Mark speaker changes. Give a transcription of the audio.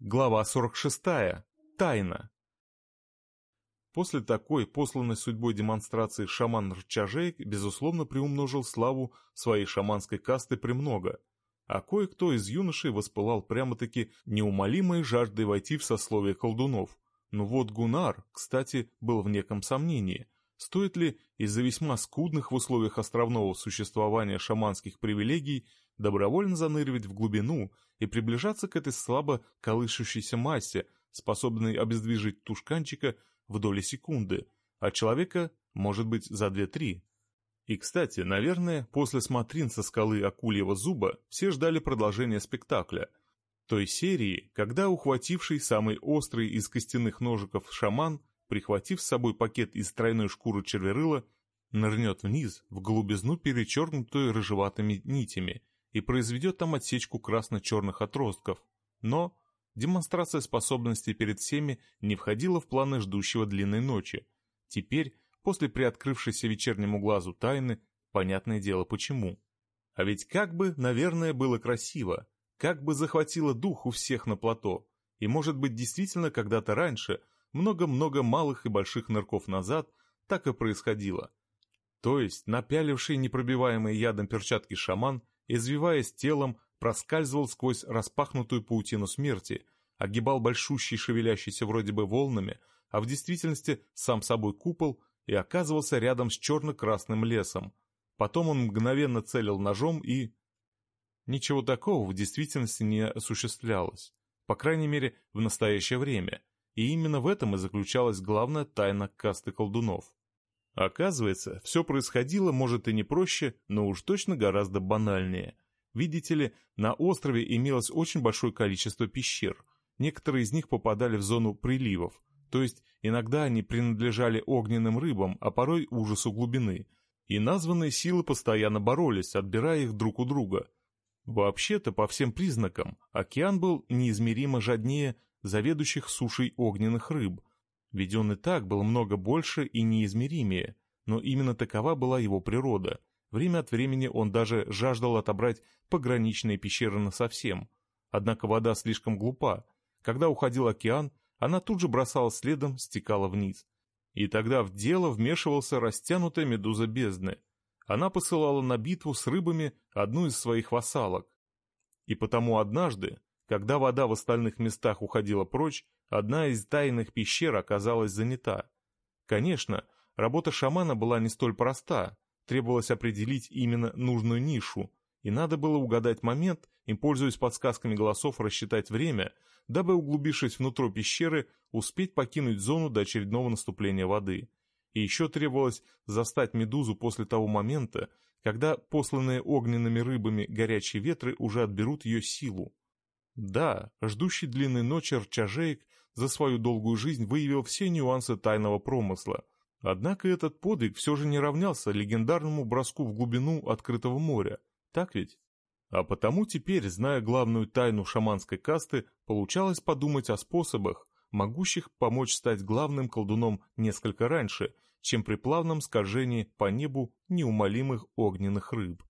Speaker 1: Глава 46. Тайна. После такой, посланной судьбой демонстрации шаман Рчажей, безусловно, приумножил славу своей шаманской касты премного, а кое-кто из юношей воспылал прямо-таки неумолимой жаждой войти в сословие колдунов. Но вот Гунар, кстати, был в неком сомнении, стоит ли из-за весьма скудных в условиях островного существования шаманских привилегий добровольно заныривать в глубину и приближаться к этой слабо колышущейся массе, способной обездвижить тушканчика в доли секунды, а человека, может быть, за две-три. И, кстати, наверное, после смотрин со скалы Акульего зуба все ждали продолжения спектакля. Той серии, когда ухвативший самый острый из костяных ножиков шаман, прихватив с собой пакет из тройной шкуры черверыла, нырнет вниз, в глубизну перечеркнутую рыжеватыми нитями, и произведет там отсечку красно-черных отростков. Но демонстрация способностей перед всеми не входила в планы ждущего длинной ночи. Теперь, после приоткрывшейся вечернему глазу тайны, понятное дело почему. А ведь как бы, наверное, было красиво, как бы захватило дух у всех на плато, и, может быть, действительно когда-то раньше, много-много малых и больших нырков назад, так и происходило. То есть, напяливший непробиваемые ядом перчатки шаман извиваясь телом, проскальзывал сквозь распахнутую паутину смерти, огибал большущий шевелящийся вроде бы волнами, а в действительности сам собой купол и оказывался рядом с черно-красным лесом. Потом он мгновенно целил ножом и... Ничего такого в действительности не осуществлялось, по крайней мере, в настоящее время, и именно в этом и заключалась главная тайна касты колдунов. Оказывается, все происходило, может, и не проще, но уж точно гораздо банальнее. Видите ли, на острове имелось очень большое количество пещер. Некоторые из них попадали в зону приливов, то есть иногда они принадлежали огненным рыбам, а порой ужасу глубины. И названные силы постоянно боролись, отбирая их друг у друга. Вообще-то, по всем признакам, океан был неизмеримо жаднее заведующих сушей огненных рыб, ведь он и так был много больше и неизмеримее, но именно такова была его природа. Время от времени он даже жаждал отобрать пограничные пещеры насовсем. Однако вода слишком глупа. Когда уходил океан, она тут же бросала следом, стекала вниз. И тогда в дело вмешивался растянутая медуза бездны. Она посылала на битву с рыбами одну из своих вассалок. И потому однажды, когда вода в остальных местах уходила прочь, Одна из тайных пещер оказалась занята. Конечно, работа шамана была не столь проста, требовалось определить именно нужную нишу, и надо было угадать момент и, пользуясь подсказками голосов, рассчитать время, дабы, углубившись внутрь пещеры, успеть покинуть зону до очередного наступления воды. И еще требовалось застать медузу после того момента, когда посланные огненными рыбами горячие ветры уже отберут ее силу. Да, ждущий длинной ночи рчажеек за свою долгую жизнь выявил все нюансы тайного промысла. Однако этот подвиг все же не равнялся легендарному броску в глубину открытого моря. Так ведь? А потому теперь, зная главную тайну шаманской касты, получалось подумать о способах, могущих помочь стать главным колдуном несколько раньше, чем при плавном скольжении по небу неумолимых огненных рыб.